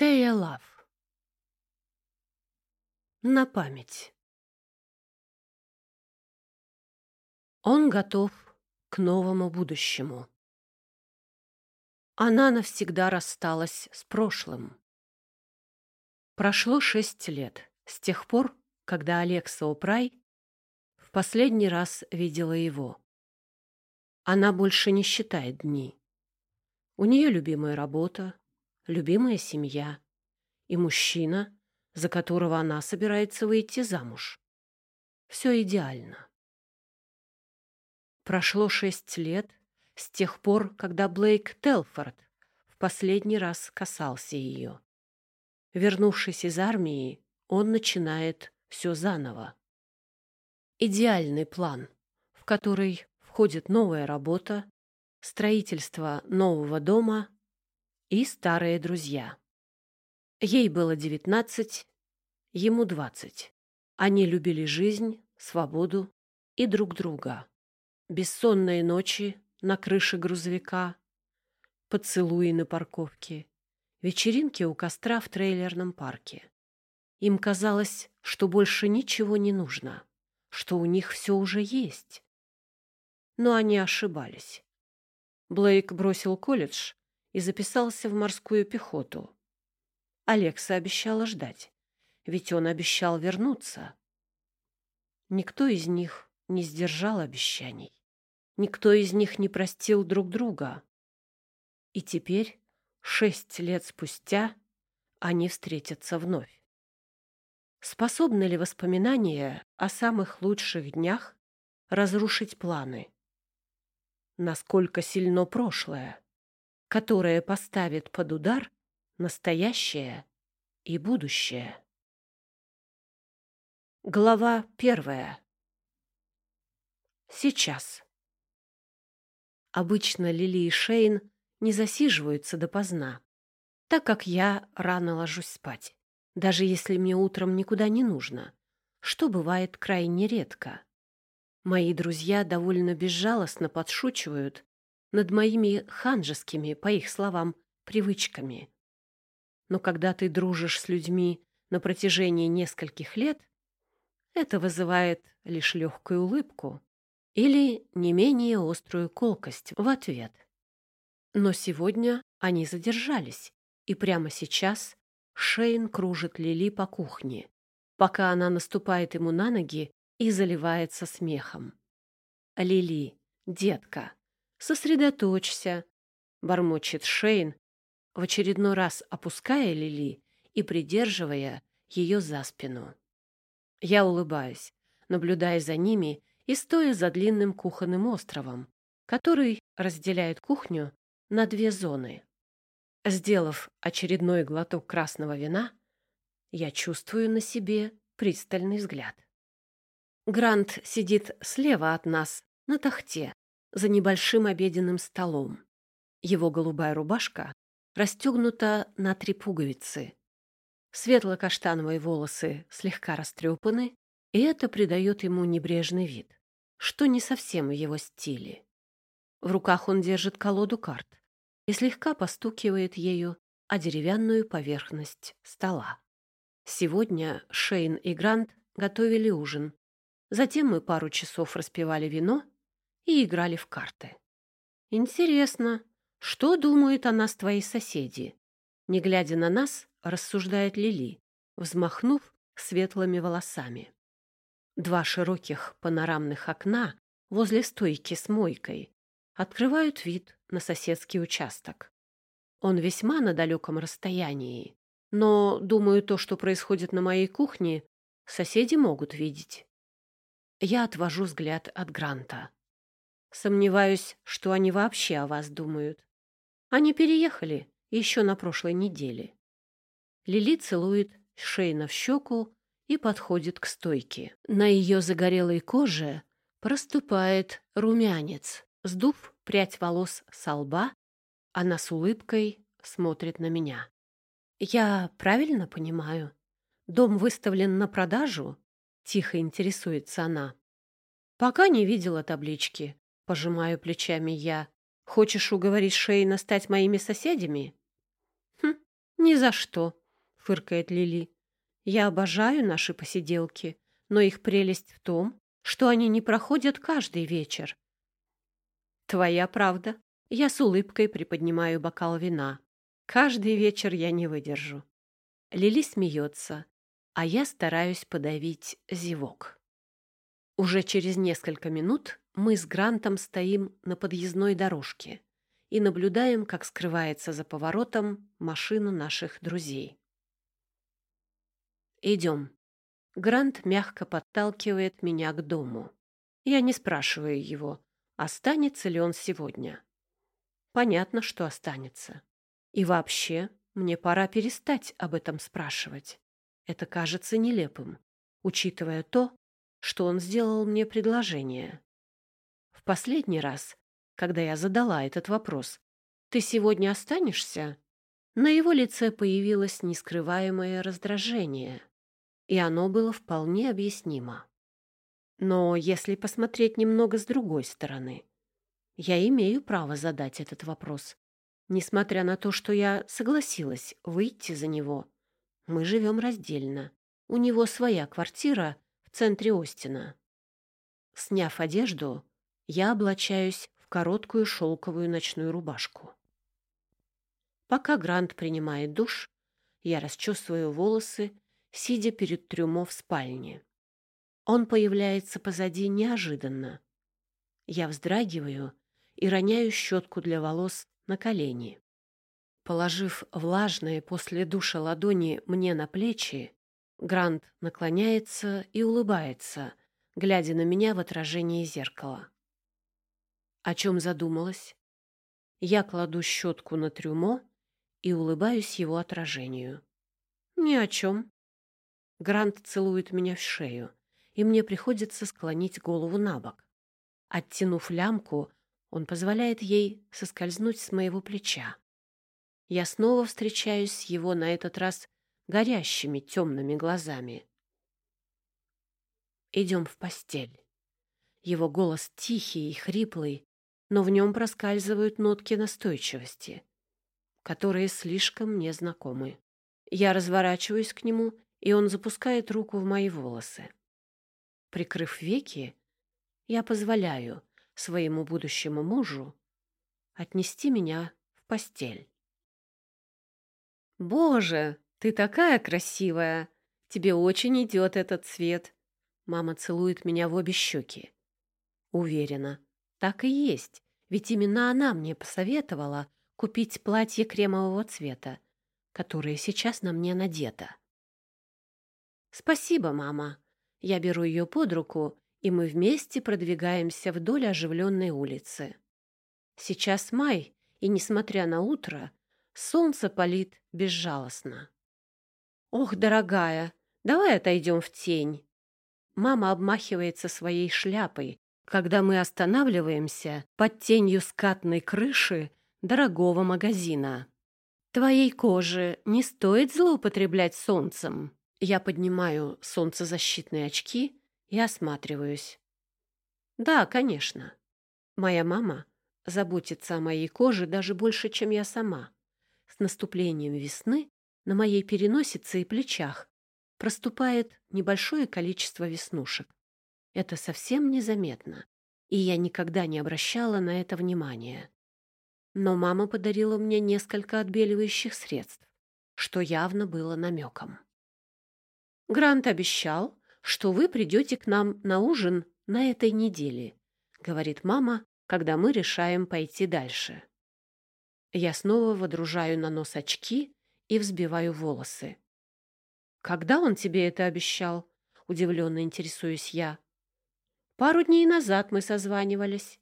Тея Лав. На память. Он готов к новому будущему. Она навсегда рассталась с прошлым. Прошло шесть лет с тех пор, когда Алекса Опрай в последний раз видела его. Она больше не считает дни. У нее любимая работа, любимая семья и мужчина, за которого она собирается выйти замуж. Все идеально. Прошло шесть лет с тех пор, когда Блейк Телфорд в последний раз касался ее. Вернувшись из армии, он начинает все заново. Идеальный план, в который входит новая работа, строительство нового дома и старые друзья. Ей было девятнадцать, ему двадцать. Они любили жизнь, свободу и друг друга. Бессонные ночи на крыше грузовика, поцелуи на парковке, вечеринки у костра в трейлерном парке. Им казалось, что больше ничего не нужно, что у них все уже есть. Но они ошибались. Блейк бросил колледж и записался в морскую пехоту. Алекса обещала ждать, ведь он обещал вернуться. Никто из них не сдержал обещаний. Никто из них не простил друг друга. И теперь, шесть лет спустя, они встретятся вновь. Способны ли воспоминания о самых лучших днях разрушить планы? Насколько сильно прошлое? Которое поставит под удар настоящее и будущее. Глава первая. Сейчас. Обычно Лили и Шейн не засиживаются допоздна, так как я рано ложусь спать, даже если мне утром никуда не нужно, что бывает крайне редко. Мои друзья довольно безжалостно подшучивают над моими ханжескими, по их словам, привычками. Но когда ты дружишь с людьми на протяжении нескольких лет, это вызывает лишь легкую улыбку или не менее острую колкость в ответ. Но сегодня они задержались, и прямо сейчас Шейн кружит Лили по кухне, пока она наступает ему на ноги и заливается смехом. «Лили, детка, Сосредоточься, бормочет Шейн, в очередной раз опуская Лили и придерживая ее за спину. Я улыбаюсь, наблюдая за ними и стоя за длинным кухонным островом, который разделяет кухню на две зоны. Сделав очередной глоток красного вина, я чувствую на себе пристальный взгляд. Грант сидит слева от нас на тахте, за небольшим обеденным столом. Его голубая рубашка расстегнута на три пуговицы. Светло-каштановые волосы слегка растрепаны, и это придает ему небрежный вид, что не совсем в его стиле. В руках он держит колоду карт и слегка постукивает ею о деревянную поверхность стола. Сегодня Шейн и Грант готовили ужин. Затем мы пару часов распивали вино и играли в карты. Интересно, что думают о нас твои соседи? Не глядя на нас, рассуждает Лили, взмахнув светлыми волосами. Два широких панорамных окна возле стойки с мойкой открывают вид на соседский участок. Он весьма на далеком расстоянии, но, думаю, то, что происходит на моей кухне, соседи могут видеть. Я отвожу взгляд от Гранта. Сомневаюсь, что они вообще о вас думают. Они переехали еще на прошлой неделе. Лили целует Шейна в щеку и подходит к стойке. На ее загорелой коже проступает румянец. Сдув прядь волос со лба, она с улыбкой смотрит на меня. «Я правильно понимаю? Дом выставлен на продажу?» Тихо интересуется она. «Пока не видела таблички. Пожимаю плечами я. Хочешь уговорить Шейна стать моими соседями? Хм, «Ни за что», — фыркает Лили. «Я обожаю наши посиделки, но их прелесть в том, что они не проходят каждый вечер». «Твоя правда». Я с улыбкой приподнимаю бокал вина. Каждый вечер я не выдержу. Лили смеется, а я стараюсь подавить зевок. Уже через несколько минут мы с Грантом стоим на подъездной дорожке и наблюдаем, как скрывается за поворотом машину наших друзей. «Идем». Грант мягко подталкивает меня к дому. Я не спрашиваю его, останется ли он сегодня. Понятно, что останется. И вообще, мне пора перестать об этом спрашивать. Это кажется нелепым, учитывая то, что он сделал мне предложение. В последний раз когда я задала этот вопрос. «Ты сегодня останешься?» На его лице появилось нескрываемое раздражение, и оно было вполне объяснимо. Но если посмотреть немного с другой стороны, я имею право задать этот вопрос. Несмотря на то, что я согласилась выйти за него, мы живем раздельно. У него своя квартира в центре Остина. Сняв одежду, я облачаюсь короткую шелковую ночную рубашку. Пока Грант принимает душ, я расчесываю волосы, сидя перед трюмо в спальне. Он появляется позади неожиданно. Я вздрагиваю и роняю щетку для волос на колени. Положив влажные после душа ладони мне на плечи, Грант наклоняется и улыбается, глядя на меня в отражении зеркала. О чем задумалась? Я кладу щетку на трюмо и улыбаюсь его отражению. Ни о чем. Грант целует меня в шею, и мне приходится склонить голову на бок. Оттянув лямку, он позволяет ей соскользнуть с моего плеча. Я снова встречаюсь с его на этот раз горящими темными глазами. Идем в постель. Его голос тихий и хриплый, но в нем проскальзывают нотки настойчивости, которые слишком мне знакомы. Я разворачиваюсь к нему, и он запускает руку в мои волосы. Прикрыв веки, я позволяю своему будущему мужу отнести меня в постель. «Боже, ты такая красивая! Тебе очень идет этот цвет!» Мама целует меня в обе щеки. Уверена, так и есть, ведь именно она мне посоветовала купить платье кремового цвета, которое сейчас на мне надето. «Спасибо, мама». Я беру ее под руку, и мы вместе продвигаемся вдоль оживленной улицы. Сейчас май, и, несмотря на утро, солнце палит безжалостно. «Ох, дорогая, давай отойдем в тень». Мама обмахивается своей шляпой, когда мы останавливаемся под тенью скатной крыши дорогого магазина. Твоей коже не стоит злоупотреблять солнцем. Я поднимаю солнцезащитные очки и осматриваюсь. Да, конечно. Моя мама заботится о моей коже даже больше, чем я сама. С наступлением весны на моей переносице и плечах проступает небольшое количество веснушек. Это совсем незаметно, и я никогда не обращала на это внимания. Но мама подарила мне несколько отбеливающих средств, что явно было намеком. «Грант обещал, что вы придете к нам на ужин на этой неделе», говорит мама, когда мы решаем пойти дальше. Я снова водружаю на нос очки и взбиваю волосы. «Когда он тебе это обещал?» — удивленно интересуюсь я. Пару дней назад мы созванивались.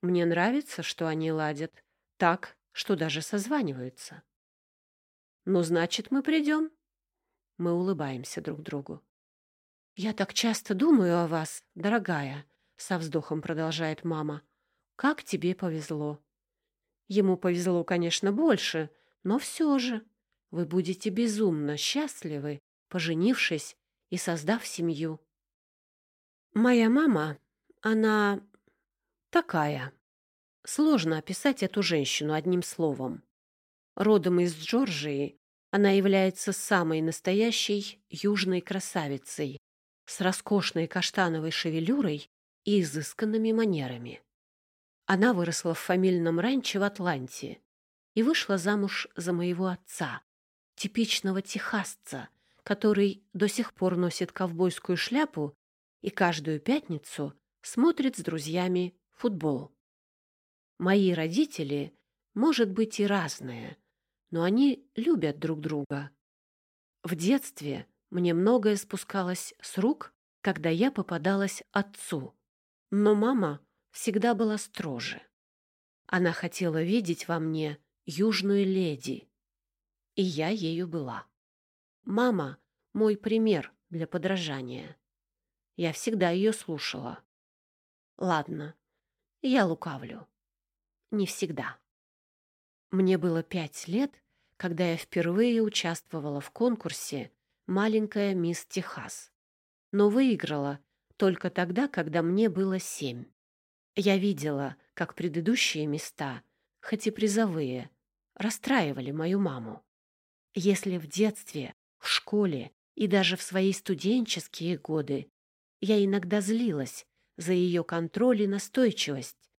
Мне нравится, что они ладят. Так, что даже созваниваются. Ну, значит, мы придем. Мы улыбаемся друг другу. «Я так часто думаю о вас, дорогая», — со вздохом продолжает мама. «Как тебе повезло». Ему повезло, конечно, больше, но все же вы будете безумно счастливы, поженившись и создав семью. Моя мама, она такая. Сложно описать эту женщину одним словом. Родом из Джорджии, Она является самой настоящей южной красавицей с роскошной каштановой шевелюрой и изысканными манерами. Она выросла в фамильном ранчо в Атланте и вышла замуж за моего отца, типичного техасца, который до сих пор носит ковбойскую шляпу и каждую пятницу смотрит с друзьями футбол. Мои родители, может быть, и разные, но они любят друг друга. В детстве мне многое спускалось с рук, когда я попадалась отцу. Но мама всегда была строже. Она хотела видеть во мне южную леди, и я ею была. Мама — мой пример для подражания. Я всегда ее слушала. Ладно, я лукавлю. Не всегда. Мне было пять лет, когда я впервые участвовала в конкурсе «Маленькая мисс Техас», но выиграла только тогда, когда мне было семь. Я видела, как предыдущие места, хоть и призовые, расстраивали мою маму. Если в детстве, в школе и даже в свои студенческие годы я иногда злилась за ее контроль и настойчивость,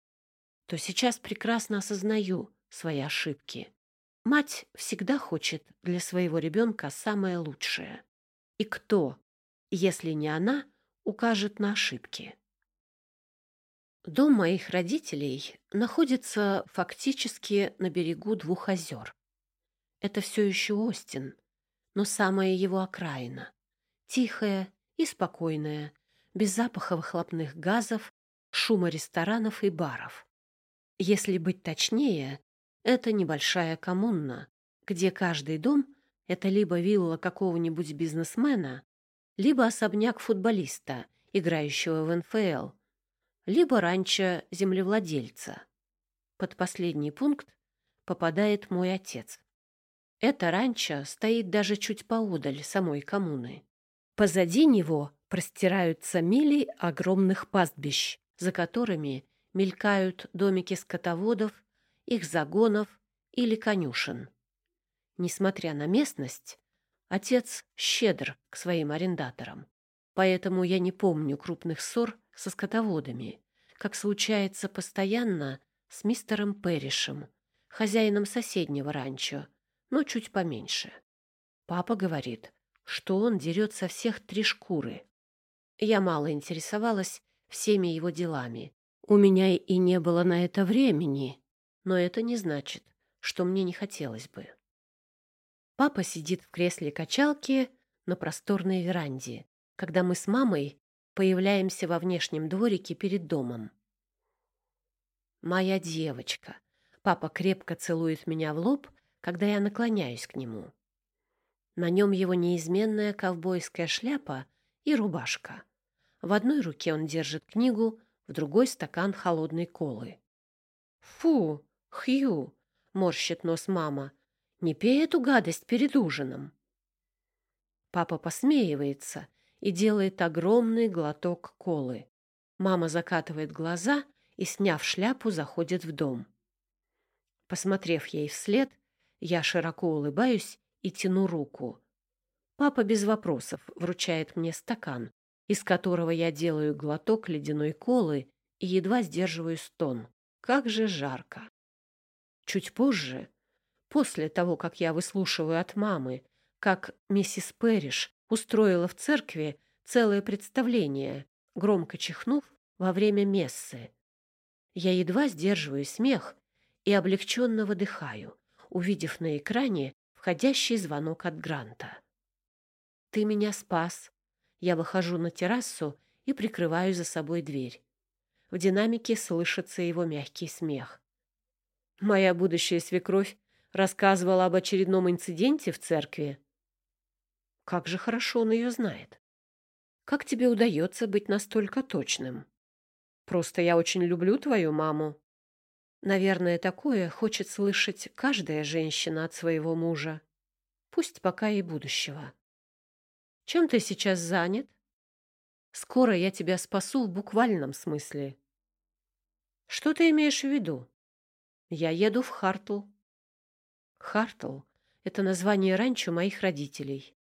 то сейчас прекрасно осознаю свои ошибки. Мать всегда хочет для своего ребенка самое лучшее. И кто, если не она, укажет на ошибки? Дом моих родителей находится фактически на берегу двух озер. Это все еще Остин, но самая его окраина. Тихая и спокойная, без запаха выхлопных газов, шума ресторанов и баров. Если быть точнее, это небольшая коммуна, где каждый дом — это либо вилла какого-нибудь бизнесмена, либо особняк футболиста, играющего в НФЛ, либо ранчо землевладельца. Под последний пункт попадает мой отец. Это ранчо стоит даже чуть поодаль самой коммуны. Позади него простираются мили огромных пастбищ, за которыми мелькают домики скотоводов, их загонов или конюшен. Несмотря на местность, отец щедр к своим арендаторам. Поэтому я не помню крупных ссор со скотоводами, как случается постоянно с мистером Перришем, хозяином соседнего ранчо, но чуть поменьше. Папа говорит, что он дерет со всех три шкуры. Я мало интересовалась всеми его делами. У меня и не было на это времени, но это не значит, что мне не хотелось бы. Папа сидит в кресле качалки на просторной веранде, когда мы с мамой появляемся во внешнем дворике перед домом. «Моя девочка!» Папа крепко целует меня в лоб, когда я наклоняюсь к нему. На нем его неизменная ковбойская шляпа и рубашка. В одной руке он держит книгу, в другой — стакан холодной колы. «Фу, Хью!» — морщит нос мама. «Не пей эту гадость перед ужином!» Папа посмеивается и делает огромный глоток колы. Мама закатывает глаза и, сняв шляпу, заходит в дом. Посмотрев ей вслед, я широко улыбаюсь и тяну руку. Папа без вопросов вручает мне стакан, из которого я делаю глоток ледяной колы и едва сдерживаю стон. Как же жарко! Чуть позже, после того, как я выслушиваю от мамы, как миссис Перриш устроила в церкви целое представление, громко чихнув во время мессы. Я едва сдерживаю смех и облегченно выдыхаю, увидев на экране входящий звонок от Гранта. «Ты меня спас». Я выхожу на террасу и прикрываю за собой дверь. В динамике слышится его мягкий смех. Моя будущая свекровь рассказывала об очередном инциденте в церкви. Как же хорошо он ее знает. Как тебе удается быть настолько точным? Просто я очень люблю твою маму. Наверное, такое хочет слышать каждая женщина от своего мужа. Пусть пока и будущего. Чем ты сейчас занят? Скоро я тебя спасу в буквальном смысле. Что ты имеешь в виду? Я еду в Хартл. Хартл — это название ранчо моих родителей.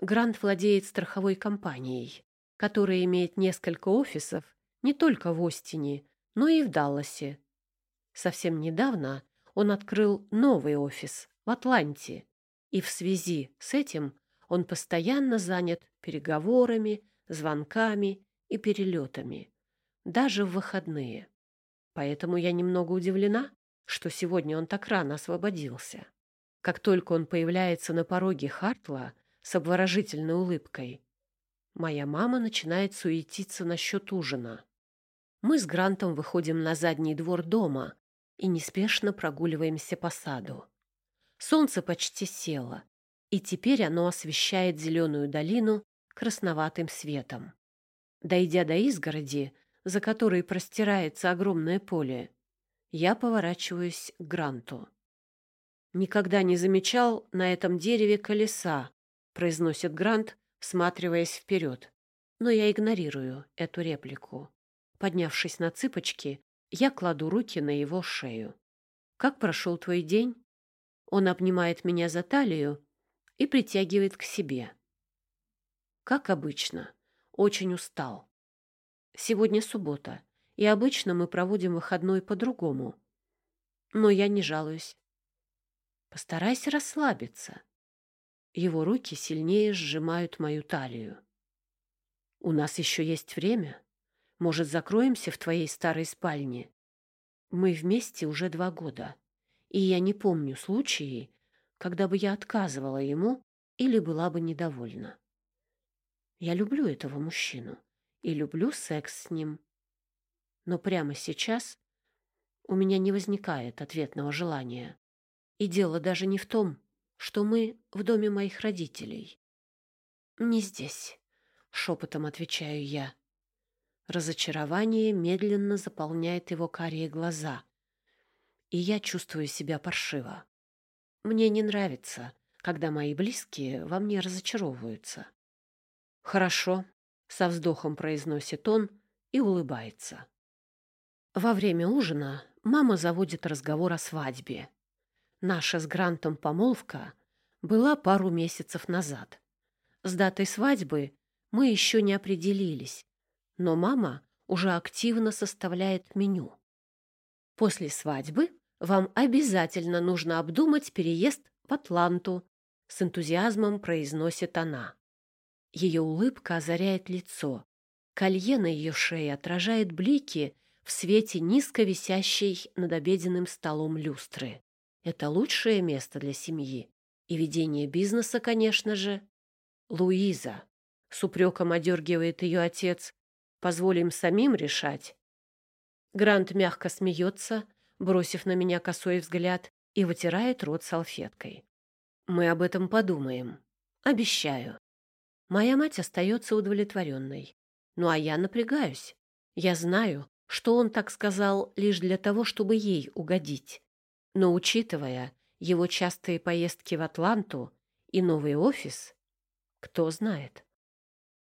Грант владеет страховой компанией, которая имеет несколько офисов не только в Остине, но и в Далласе. Совсем недавно он открыл новый офис в Атланте, и в связи с этим он постоянно занят переговорами, звонками и перелетами, даже в выходные. Поэтому я немного удивлена, что сегодня он так рано освободился. Как только он появляется на пороге Хартла с обворожительной улыбкой, моя мама начинает суетиться насчет ужина. Мы с Грантом выходим на задний двор дома и неспешно прогуливаемся по саду. Солнце почти село, и теперь оно освещает зеленую долину красноватым светом. Дойдя до изгороди, за которой простирается огромное поле, я поворачиваюсь к Гранту. «Никогда не замечал на этом дереве колеса», — произносит Грант, всматриваясь вперед. Но я игнорирую эту реплику. Поднявшись на цыпочки, я кладу руки на его шею. «Как прошел твой день?» Он обнимает меня за талию и притягивает к себе. Как обычно, очень устал. Сегодня суббота, и обычно мы проводим выходной по-другому. Но я не жалуюсь. Постарайся расслабиться. Его руки сильнее сжимают мою талию. У нас еще есть время. Может, закроемся в твоей старой спальне? Мы вместе уже два года, и я не помню случаи, когда бы я отказывала ему или была бы недовольна. Я люблю этого мужчину и люблю секс с ним. Но прямо сейчас у меня не возникает ответного желания. И дело даже не в том, что мы в доме моих родителей. «Не здесь», — шепотом отвечаю я. Разочарование медленно заполняет его карие глаза, и я чувствую себя паршиво. Мне не нравится, когда мои близкие во мне разочаровываются. «Хорошо», — со вздохом произносит он и улыбается. Во время ужина мама заводит разговор о свадьбе. Наша с Грантом помолвка была пару месяцев назад. С датой свадьбы мы еще не определились, но мама уже активно составляет меню. После свадьбы вам обязательно нужно обдумать переезд в Атланту, с энтузиазмом произносит она. Ее улыбка озаряет лицо. Колье на ее шее отражает блики в свете низко висящей над обеденным столом люстры. Это лучшее место для семьи. И ведение бизнеса, конечно же. Луиза. С упреком одергивает ее отец. Позволим самим решать. Грант мягко смеется, бросив на меня косой взгляд, и вытирает рот салфеткой. Мы об этом подумаем. Обещаю. Моя мать остается удовлетворенной. Ну а я напрягаюсь. Я знаю, что он так сказал лишь для того, чтобы ей угодить. Но учитывая его частые поездки в Атланту и новый офис, кто знает.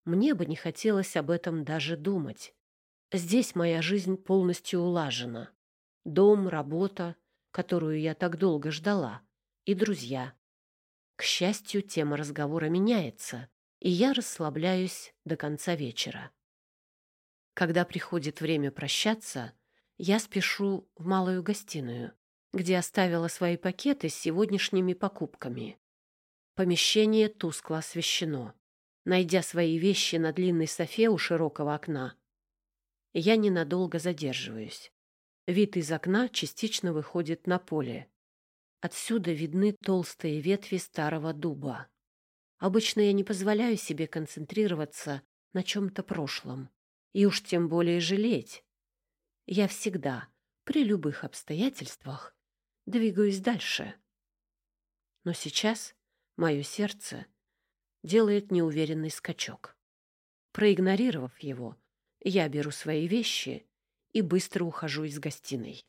Мне бы не хотелось об этом даже думать. Здесь моя жизнь полностью улажена. Дом, работа, которую я так долго ждала, и друзья. К счастью, тема разговора меняется, и я расслабляюсь до конца вечера. Когда приходит время прощаться, я спешу в малую гостиную, где оставила свои пакеты с сегодняшними покупками. Помещение тускло освещено. Найдя свои вещи на длинной софе у широкого окна, я ненадолго задерживаюсь. Вид из окна частично выходит на поле. Отсюда видны толстые ветви старого дуба. Обычно я не позволяю себе концентрироваться на чем-то прошлом. И уж тем более жалеть. Я всегда, при любых обстоятельствах, двигаюсь дальше. Но сейчас мое сердце делает неуверенный скачок. Проигнорировав его, я беру свои вещи и быстро ухожу из гостиной.